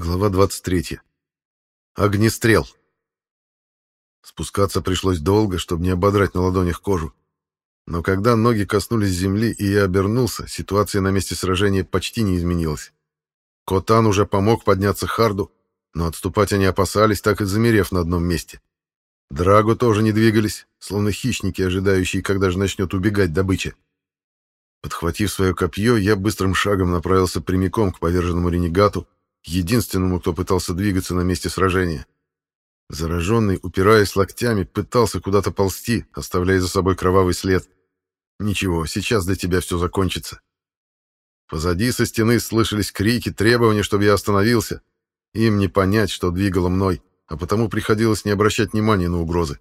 Глава 23. Огнестрел. Спускаться пришлось долго, чтобы не ободрать на ладонях кожу. Но когда ноги коснулись земли и я обернулся, ситуация на месте сражения почти не изменилась. Котан уже помог подняться Харду, но отступать они опасались, так и замерев на одном месте. Драго тоже не двигались, словно хищники, ожидающие, когда же начнет убегать добыча. Подхватив свое копье, я быстрым шагом направился прямиком к поверженному ренегату, единственному, кто пытался двигаться на месте сражения. Зараженный, упираясь локтями, пытался куда-то ползти, оставляя за собой кровавый след. Ничего, сейчас для тебя все закончится. Позади со стены слышались крики, требования, чтобы я остановился. Им не понять, что двигало мной, а потому приходилось не обращать внимания на угрозы.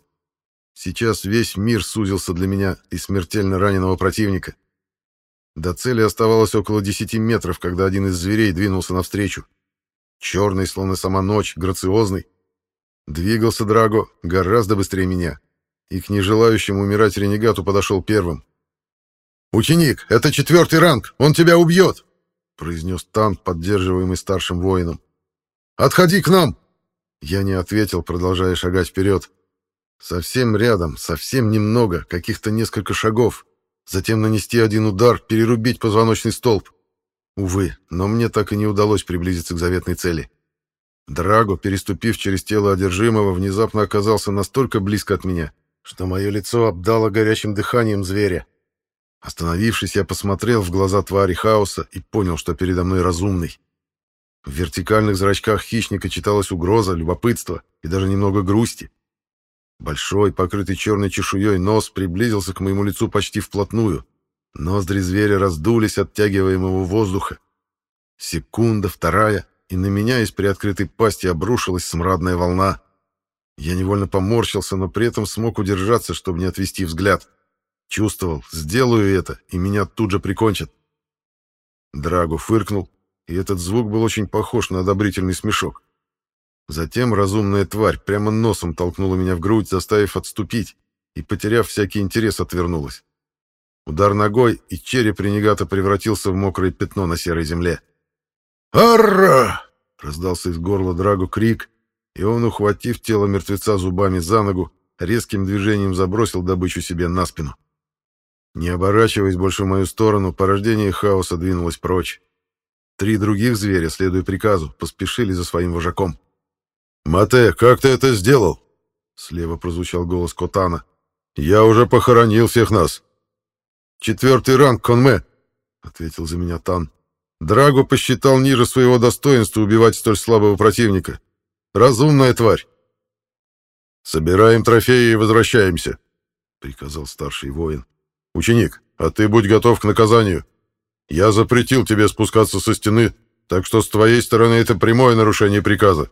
Сейчас весь мир сузился для меня и смертельно раненого противника. До цели оставалось около десяти метров, когда один из зверей двинулся навстречу. Черный, словно сама ночь, грациозный. Двигался Драго гораздо быстрее меня, и к нежелающему умирать ренегату подошел первым. «Ученик, это четвертый ранг, он тебя убьет!» произнес танк, поддерживаемый старшим воином. «Отходи к нам!» Я не ответил, продолжая шагать вперед. Совсем рядом, совсем немного, каких-то несколько шагов. Затем нанести один удар, перерубить позвоночный столб. Увы, но мне так и не удалось приблизиться к заветной цели. Драго, переступив через тело одержимого, внезапно оказался настолько близко от меня, что мое лицо обдало горячим дыханием зверя. Остановившись, я посмотрел в глаза твари хаоса и понял, что передо мной разумный. В вертикальных зрачках хищника читалась угроза, любопытство и даже немного грусти. Большой, покрытый черной чешуей нос приблизился к моему лицу почти вплотную — Ноздри зверя раздулись от тягиваемого воздуха. Секунда, вторая, и на меня из приоткрытой пасти обрушилась смрадная волна. Я невольно поморщился, но при этом смог удержаться, чтобы не отвести взгляд. Чувствовал, сделаю это, и меня тут же прикончат. Драго фыркнул, и этот звук был очень похож на одобрительный смешок. Затем разумная тварь прямо носом толкнула меня в грудь, заставив отступить, и, потеряв всякий интерес, отвернулась. Удар ногой, и череп ренегата превратился в мокрое пятно на серой земле. «Арра!» — раздался из горла Драгу крик, и он, ухватив тело мертвеца зубами за ногу, резким движением забросил добычу себе на спину. Не оборачиваясь больше в мою сторону, порождение хаоса двинулось прочь. Три других зверя, следуя приказу, поспешили за своим вожаком. «Мате, как ты это сделал?» Слева прозвучал голос Котана. «Я уже похоронил всех нас. «Четвертый ранг, Конме», — ответил за меня Тан. «Драго посчитал ниже своего достоинства убивать столь слабого противника. Разумная тварь». «Собираем трофеи и возвращаемся», — приказал старший воин. «Ученик, а ты будь готов к наказанию. Я запретил тебе спускаться со стены, так что с твоей стороны это прямое нарушение приказа».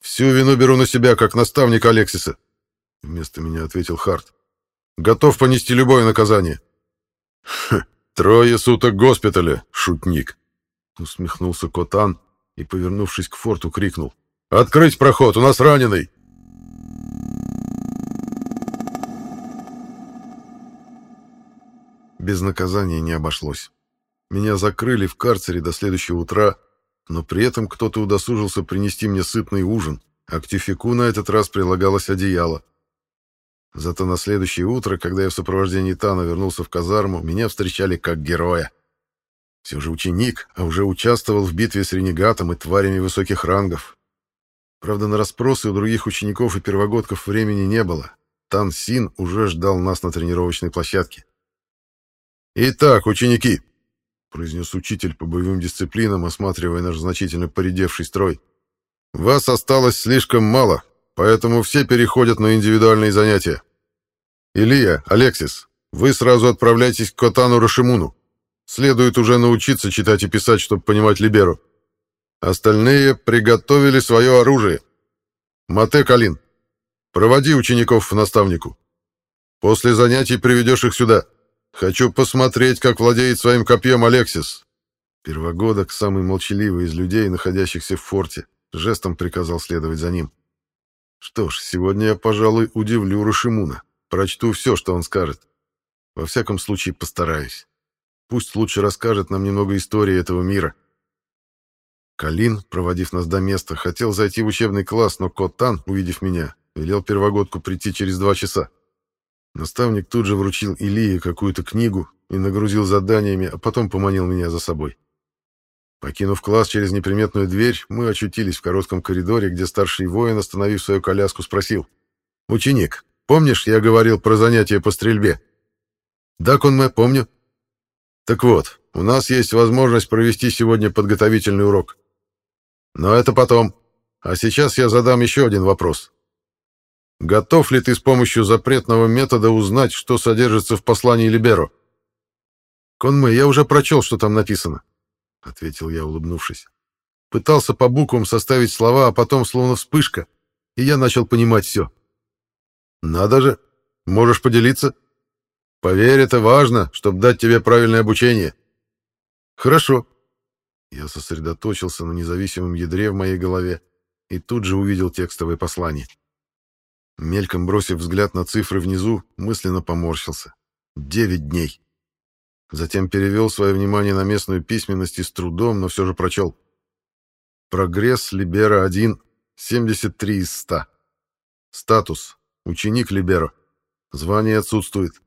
«Всю вину беру на себя, как наставник Алексиса», — вместо меня ответил Харт. «Готов понести любое наказание». «Трое суток госпиталя, шутник!» Усмехнулся Котан и, повернувшись к форту, крикнул. «Открыть проход, у нас раненый!» Без наказания не обошлось. Меня закрыли в карцере до следующего утра, но при этом кто-то удосужился принести мне сытный ужин, а к тюфику на этот раз прилагалось одеяло. Зато на следующее утро, когда я в сопровождении Тана вернулся в казарму, меня встречали как героя. Все же ученик, а уже участвовал в битве с ренегатом и тварями высоких рангов. Правда, на расспросы у других учеников и первогодков времени не было. Тан Син уже ждал нас на тренировочной площадке. «Итак, ученики!» — произнес учитель по боевым дисциплинам, осматривая наш значительно поредевший строй. «Вас осталось слишком мало, поэтому все переходят на индивидуальные занятия. Илья, Алексис, вы сразу отправляйтесь к Котану Рашимуну. Следует уже научиться читать и писать, чтобы понимать Либеру. Остальные приготовили свое оружие. Мате Калин, проводи учеников в наставнику. После занятий приведешь их сюда. Хочу посмотреть, как владеет своим копьем Алексис. Первогодок, самый молчаливый из людей, находящихся в форте, жестом приказал следовать за ним. Что ж, сегодня я, пожалуй, удивлю Рашимуна. Прочту все, что он скажет. Во всяком случае, постараюсь. Пусть лучше расскажет нам немного истории этого мира. Калин, проводив нас до места, хотел зайти в учебный класс, но Котан, увидев меня, велел первогодку прийти через два часа. Наставник тут же вручил Илии какую-то книгу и нагрузил заданиями, а потом поманил меня за собой. Покинув класс через неприметную дверь, мы очутились в коротком коридоре, где старший воин, остановив свою коляску, спросил. «Ученик, помнишь, я говорил про занятия по стрельбе?» «Да, Конме, помню». «Так вот, у нас есть возможность провести сегодня подготовительный урок. Но это потом. А сейчас я задам еще один вопрос. Готов ли ты с помощью запретного метода узнать, что содержится в послании Либеро?» «Конме, я уже прочел, что там написано», — ответил я, улыбнувшись. Пытался по буквам составить слова, а потом словно вспышка, и я начал понимать все. «Надо же! Можешь поделиться? Поверь, это важно, чтобы дать тебе правильное обучение». «Хорошо». Я сосредоточился на независимом ядре в моей голове и тут же увидел текстовое послание. Мельком бросив взгляд на цифры внизу, мысленно поморщился. Девять дней. Затем перевел свое внимание на местную письменность и с трудом, но все же прочел. Прогресс Либера-1, 73 из 100. Статус. Ученик Либеро. Звание отсутствует.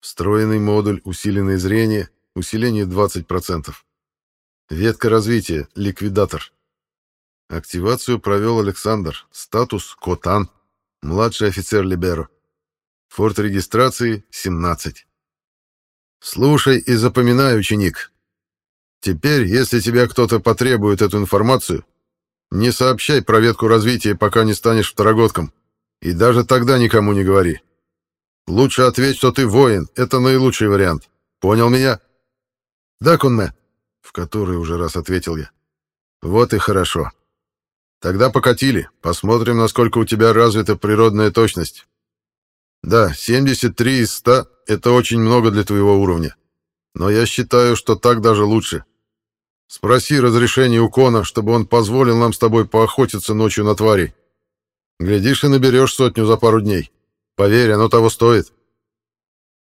Встроенный модуль, усиленное зрение, усиление 20%. Ветка развития, ликвидатор. Активацию провел Александр. Статус Котан. Младший офицер Либеро. Форт регистрации 17. Слушай и запоминай, ученик. Теперь, если тебя кто-то потребует эту информацию, не сообщай про ветку развития, пока не станешь второгодком. И даже тогда никому не говори. Лучше ответь, что ты воин. Это наилучший вариант. Понял меня? Да, Кунме. В который уже раз ответил я. Вот и хорошо. Тогда покатили. Посмотрим, насколько у тебя развита природная точность. Да, 73 из 100 — это очень много для твоего уровня. Но я считаю, что так даже лучше. Спроси разрешение у Кона, чтобы он позволил нам с тобой поохотиться ночью на тварей. Глядишь и наберешь сотню за пару дней. Поверь, оно того стоит.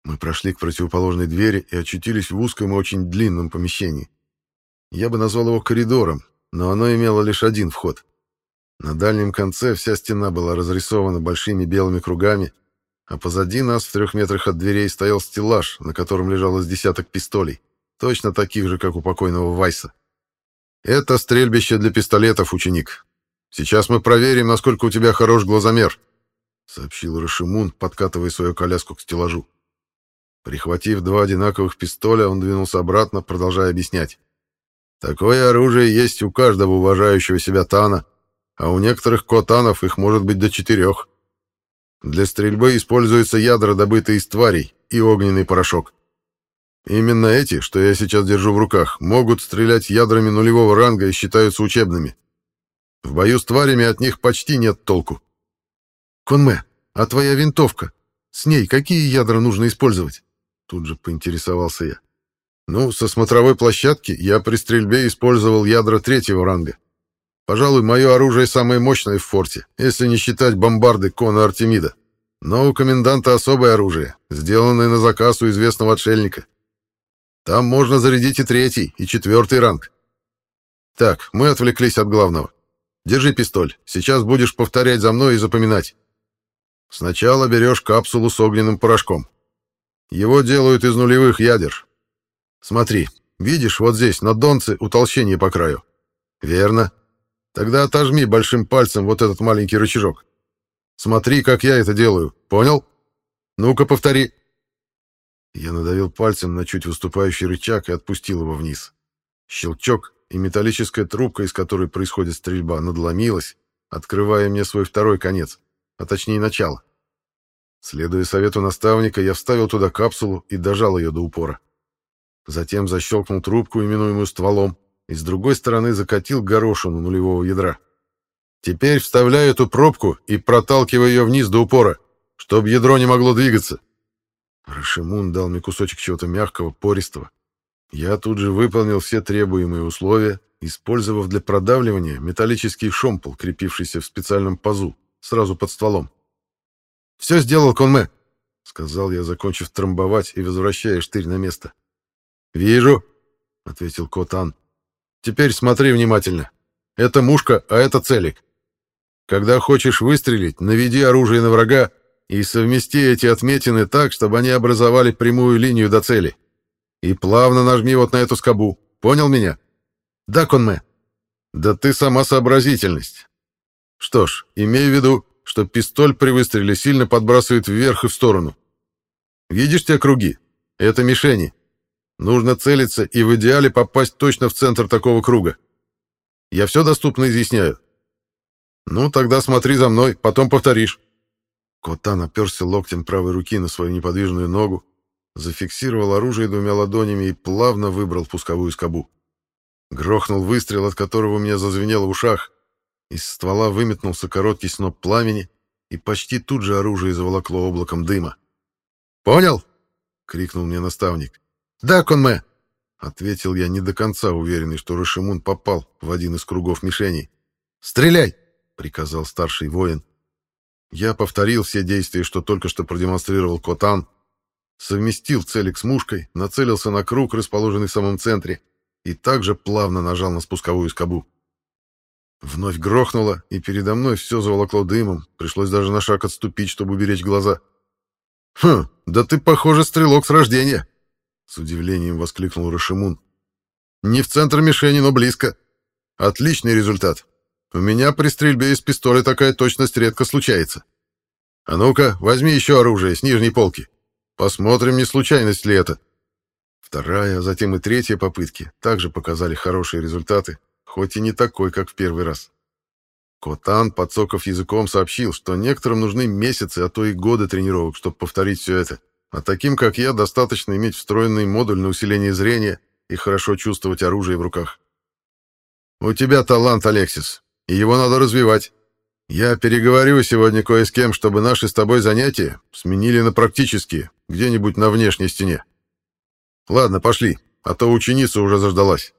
Мы прошли к противоположной двери и очутились в узком и очень длинном помещении. Я бы назвал его коридором, но оно имело лишь один вход. На дальнем конце вся стена была разрисована большими белыми кругами, а позади нас в трех метрах от дверей стоял стеллаж, на котором лежало десяток пистолей, точно таких же, как у покойного Вайса. «Это стрельбище для пистолетов, ученик. Сейчас мы проверим, насколько у тебя хорош глазомер», — сообщил Рашимун, подкатывая свою коляску к стеллажу. Прихватив два одинаковых пистоля, он двинулся обратно, продолжая объяснять. «Такое оружие есть у каждого уважающего себя Тана, а у некоторых котанов их может быть до четырех. Для стрельбы используются ядра, добытые из тварей, и огненный порошок. Именно эти, что я сейчас держу в руках, могут стрелять ядрами нулевого ранга и считаются учебными. В бою с тварями от них почти нет толку. Конме, а твоя винтовка? С ней какие ядра нужно использовать? Тут же поинтересовался я. Ну, со смотровой площадки я при стрельбе использовал ядра третьего ранга. Пожалуй, мое оружие самое мощное в форте, если не считать бомбарды Кона Артемида. Но у коменданта особое оружие, сделанное на заказ у известного отшельника. Там можно зарядить и третий, и четвертый ранг. Так, мы отвлеклись от главного. Держи пистоль, сейчас будешь повторять за мной и запоминать. Сначала берешь капсулу с огненным порошком. Его делают из нулевых ядер. Смотри, видишь, вот здесь, на донце, утолщение по краю. Верно. Тогда отожми большим пальцем вот этот маленький рычажок. Смотри, как я это делаю. Понял? Ну-ка, повтори. Я надавил пальцем на чуть выступающий рычаг и отпустил его вниз. Щелчок, и металлическая трубка, из которой происходит стрельба, надломилась, открывая мне свой второй конец, а точнее начало. Следуя совету наставника, я вставил туда капсулу и дожал ее до упора. Затем защелкнул трубку, именуемую стволом, и с другой стороны закатил горошину нулевого ядра. Теперь вставляю эту пробку и проталкиваю ее вниз до упора, чтобы ядро не могло двигаться. Рашимун дал мне кусочек чего-то мягкого, пористого. Я тут же выполнил все требуемые условия, использовав для продавливания металлический шомпол, крепившийся в специальном пазу, сразу под стволом. «Все сделал, Конме!» — сказал я, закончив трамбовать и возвращая штырь на место. «Вижу», — ответил Котан. Теперь смотри внимательно. Это мушка, а это целик. Когда хочешь выстрелить, наведи оружие на врага и совмести эти отметины так, чтобы они образовали прямую линию до цели. И плавно нажми вот на эту скобу. Понял меня? Да, Конме. Да ты сама сообразительность. Что ж, имей в виду, что пистоль при выстреле сильно подбрасывает вверх и в сторону. Видишь те круги? Это мишени. Нужно целиться и в идеале попасть точно в центр такого круга. Я все доступно изъясняю. Ну, тогда смотри за мной, потом повторишь. Котан оперся локтем правой руки на свою неподвижную ногу, зафиксировал оружие двумя ладонями и плавно выбрал пусковую скобу. Грохнул выстрел, от которого у меня зазвенело в ушах. Из ствола выметнулся короткий сноп пламени, и почти тут же оружие заволокло облаком дыма. «Понял?» — крикнул мне наставник. «Да, Конме!» — ответил я не до конца уверенный, что Рашимун попал в один из кругов мишеней. «Стреляй!» — приказал старший воин. Я повторил все действия, что только что продемонстрировал Котан, совместил целик с мушкой, нацелился на круг, расположенный в самом центре, и также плавно нажал на спусковую скобу. Вновь грохнуло, и передо мной все заволокло дымом, пришлось даже на шаг отступить, чтобы уберечь глаза. «Хм, да ты, похоже, стрелок с рождения!» С удивлением воскликнул Рашимун. «Не в центр мишени, но близко. Отличный результат. У меня при стрельбе из пистоля такая точность редко случается. А ну-ка, возьми еще оружие с нижней полки. Посмотрим, не случайность ли это». Вторая, а затем и третья попытки также показали хорошие результаты, хоть и не такой, как в первый раз. Котан, подсоков языком, сообщил, что некоторым нужны месяцы, а то и годы тренировок, чтобы повторить все это. А таким, как я, достаточно иметь встроенный модуль на усиление зрения и хорошо чувствовать оружие в руках. «У тебя талант, Алексис, и его надо развивать. Я переговорю сегодня кое с кем, чтобы наши с тобой занятия сменили на практические, где-нибудь на внешней стене. Ладно, пошли, а то ученица уже заждалась».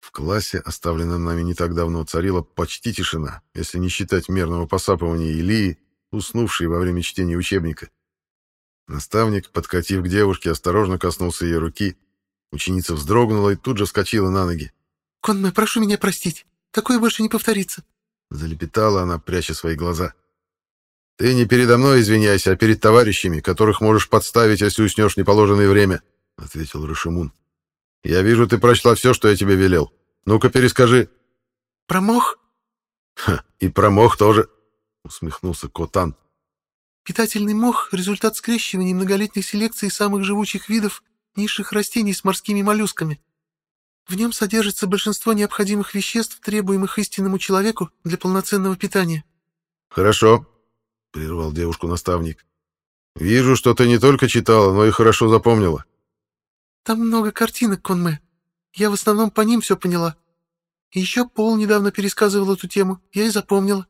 В классе, оставленном нами не так давно, царила почти тишина, если не считать мерного посапывания Илии, уснувшей во время чтения учебника. Наставник, подкатив к девушке, осторожно коснулся ее руки. Ученица вздрогнула и тут же вскочила на ноги. «Конме, прошу меня простить. Такое больше не повторится». Залепетала она, пряча свои глаза. «Ты не передо мной извиняйся, а перед товарищами, которых можешь подставить, если уснешь в неположенное время», — ответил Рашимун. «Я вижу, ты прочла все, что я тебе велел. Ну-ка, перескажи». «Промох?» «Ха, и промох тоже», — усмехнулся Котан. Питательный мох — результат скрещивания многолетних селекций самых живучих видов низших растений с морскими моллюсками. В нем содержится большинство необходимых веществ, требуемых истинному человеку для полноценного питания. «Хорошо», — прервал девушку наставник. «Вижу, что ты не только читала, но и хорошо запомнила». «Там много картинок, Конме. Я в основном по ним все поняла. И еще Пол недавно пересказывал эту тему, я и запомнила».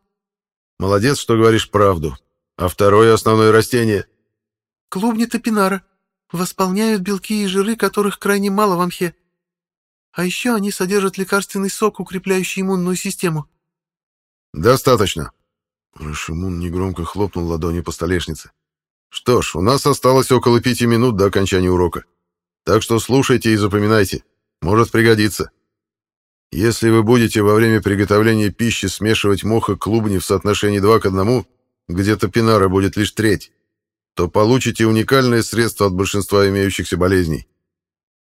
«Молодец, что говоришь правду. А второе основное растение? Клубни топинара. Восполняют белки и жиры, которых крайне мало в мхе. А еще они содержат лекарственный сок, укрепляющий иммунную систему. Достаточно. Рашимун негромко хлопнул ладонью по столешнице. Что ж, у нас осталось около пяти минут до окончания урока. Так что слушайте и запоминайте. Может пригодиться. Если вы будете во время приготовления пищи смешивать мох и клубни в соотношении 2 к 1, где топинара будет лишь треть, то получите уникальное средство от большинства имеющихся болезней.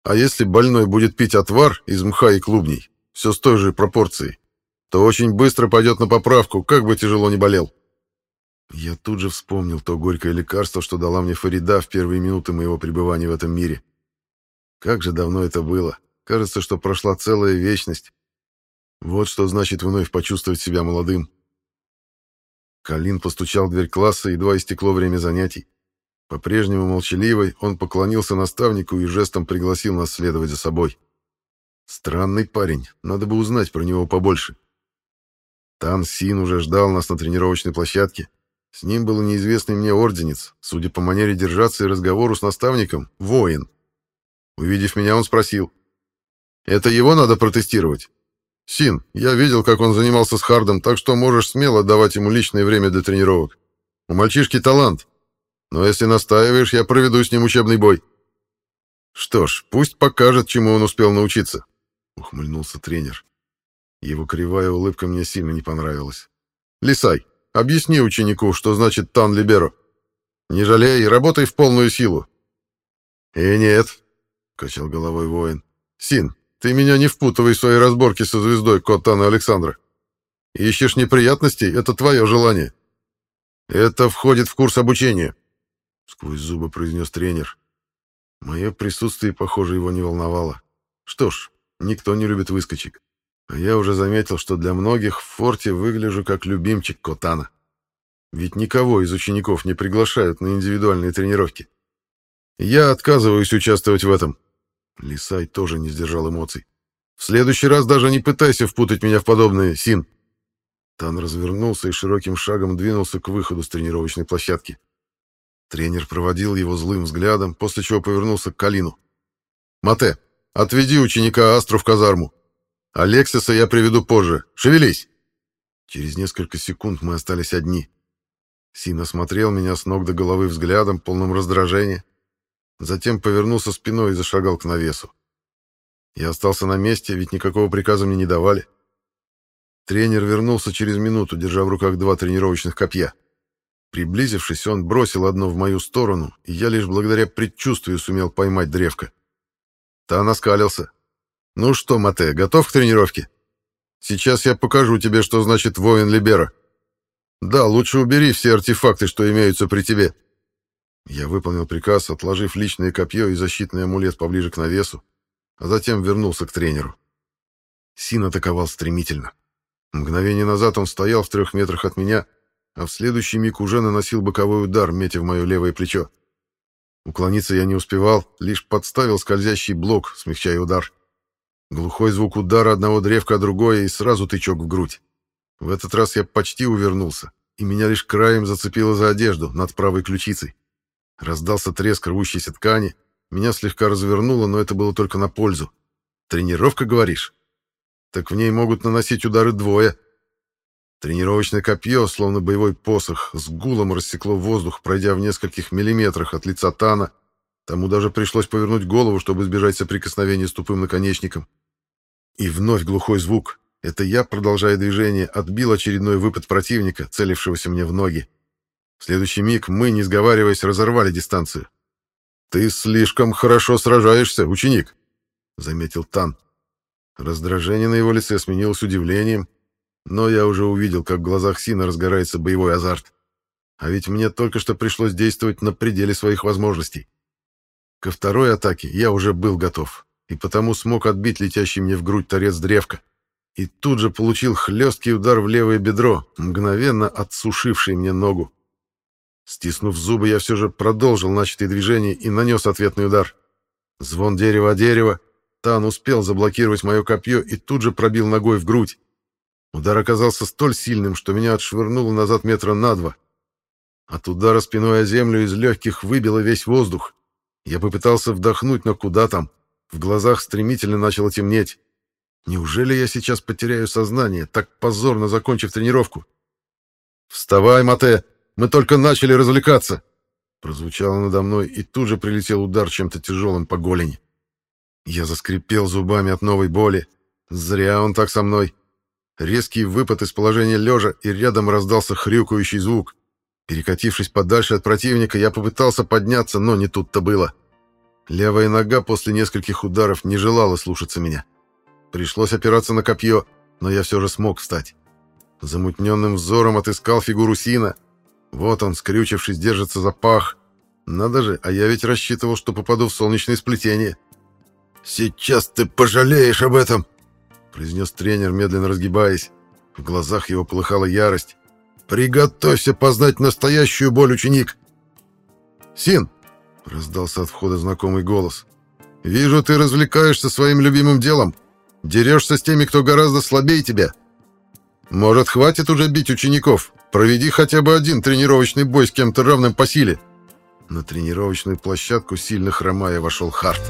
А если больной будет пить отвар из мха и клубней, все с той же пропорцией, то очень быстро пойдет на поправку, как бы тяжело ни болел. Я тут же вспомнил то горькое лекарство, что дала мне Фарида в первые минуты моего пребывания в этом мире. Как же давно это было. Кажется, что прошла целая вечность. Вот что значит вновь почувствовать себя молодым. Калин постучал в дверь класса, едва истекло время занятий. По-прежнему молчаливый, он поклонился наставнику и жестом пригласил нас следовать за собой. Странный парень, надо бы узнать про него побольше. Тан Син уже ждал нас на тренировочной площадке. С ним был неизвестный мне орденец, судя по манере держаться и разговору с наставником, воин. Увидев меня, он спросил. «Это его надо протестировать?» «Син, я видел, как он занимался с Хардом, так что можешь смело давать ему личное время для тренировок. У мальчишки талант. Но если настаиваешь, я проведу с ним учебный бой». Что ж, пусть покажет, чему он успел научиться. ухмыльнулся тренер. Его кривая улыбка мне сильно не понравилась. «Лисай, объясни ученику, что значит тан либеро. Не жалей, работай в полную силу». «И «Э, нет», — качал головой воин. «Син, ты меня не впутывай в свои разборки со звездой Котана Александра. Ищешь неприятностей — это твое желание. Это входит в курс обучения», — сквозь зубы произнес тренер. Мое присутствие, похоже, его не волновало. Что ж, никто не любит выскочек. А я уже заметил, что для многих в форте выгляжу как любимчик Котана. Ведь никого из учеников не приглашают на индивидуальные тренировки. Я отказываюсь участвовать в этом. Лисай тоже не сдержал эмоций. В следующий раз даже не пытайся впутать меня в подобное, Син. Тан развернулся и широким шагом двинулся к выходу с тренировочной площадки. Тренер проводил его злым взглядом, после чего повернулся к Калину. «Мате, отведи ученика Астру в казарму. Алексиса я приведу позже. Шевелись!» Через несколько секунд мы остались одни. Син осмотрел меня с ног до головы взглядом, полным раздражения. Затем повернулся спиной и зашагал к навесу. Я остался на месте, ведь никакого приказа мне не давали. Тренер вернулся через минуту, держа в руках два тренировочных копья. Приблизившись, он бросил одно в мою сторону, и я лишь благодаря предчувствию сумел поймать древко. Тан оскалился. «Ну что, Мате, готов к тренировке? Сейчас я покажу тебе, что значит воин Либера. Да, лучше убери все артефакты, что имеются при тебе». Я выполнил приказ, отложив личное копье и защитный амулет поближе к навесу, а затем вернулся к тренеру. Син атаковал стремительно. Мгновение назад он стоял в трех метрах от меня, а в следующий миг уже наносил боковой удар, метя в мое левое плечо. Уклониться я не успевал, лишь подставил скользящий блок, смягчая удар. Глухой звук удара одного древка, а другое, и сразу тычок в грудь. В этот раз я почти увернулся, и меня лишь краем зацепило за одежду над правой ключицей. Раздался треск рвущейся ткани, меня слегка развернуло, но это было только на пользу. «Тренировка, говоришь?» «Так в ней могут наносить удары двое». Тренировочное копье, словно боевой посох, с гулом рассекло воздух, пройдя в нескольких миллиметрах от лица Тана. Тому даже пришлось повернуть голову, чтобы избежать соприкосновения с тупым наконечником. И вновь глухой звук. Это я, продолжая движение, отбил очередной выпад противника, целившегося мне в ноги. В следующий миг мы, не сговариваясь, разорвали дистанцию. «Ты слишком хорошо сражаешься, ученик», — заметил Тан. Раздражение на его лице сменилось удивлением, но я уже увидел, как в глазах Сина разгорается боевой азарт. А ведь мне только что пришлось действовать на пределе своих возможностей. Ко второй атаке я уже был готов, и потому смог отбить летящий мне в грудь торец древка. И тут же получил хлесткий удар в левое бедро, мгновенно отсушивший мне ногу. Стиснув зубы, я все же продолжил начатые движения и нанес ответный удар. Звон дерева о дерево. Тан успел заблокировать мое копье и тут же пробил ногой в грудь. Удар оказался столь сильным, что меня отшвырнуло назад метра на два. От удара спиной о землю из легких выбило весь воздух. Я попытался вдохнуть, но куда там? В глазах стремительно начало темнеть. Неужели я сейчас потеряю сознание, так позорно закончив тренировку? «Вставай, Мате!» Мы только начали развлекаться!» Прозвучало надо мной, и тут же прилетел удар чем-то тяжелым по голени. Я заскрипел зубами от новой боли. Зря он так со мной. Резкий выпад из положения лежа, и рядом раздался хрюкающий звук. Перекатившись подальше от противника, я попытался подняться, но не тут-то было. Левая нога после нескольких ударов не желала слушаться меня. Пришлось опираться на копье, но я все же смог встать. Замутненным взором отыскал фигуру Сина — вот он, скрючившись, держится за пах. Надо же, а я ведь рассчитывал, что попаду в солнечное сплетение. «Сейчас ты пожалеешь об этом!» произнес тренер, медленно разгибаясь. В глазах его полыхала ярость. «Приготовься познать настоящую боль, ученик!» «Син!» — раздался от входа знакомый голос. «Вижу, ты развлекаешься своим любимым делом. Дерешься с теми, кто гораздо слабее тебя. Может, хватит уже бить учеников? Проведи хотя бы один тренировочный бой с кем-то равным по силе. На тренировочную площадку, сильно хромая, вошел Харт.